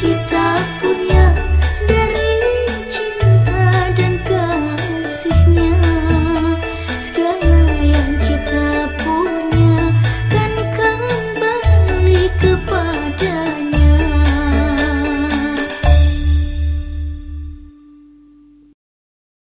que tá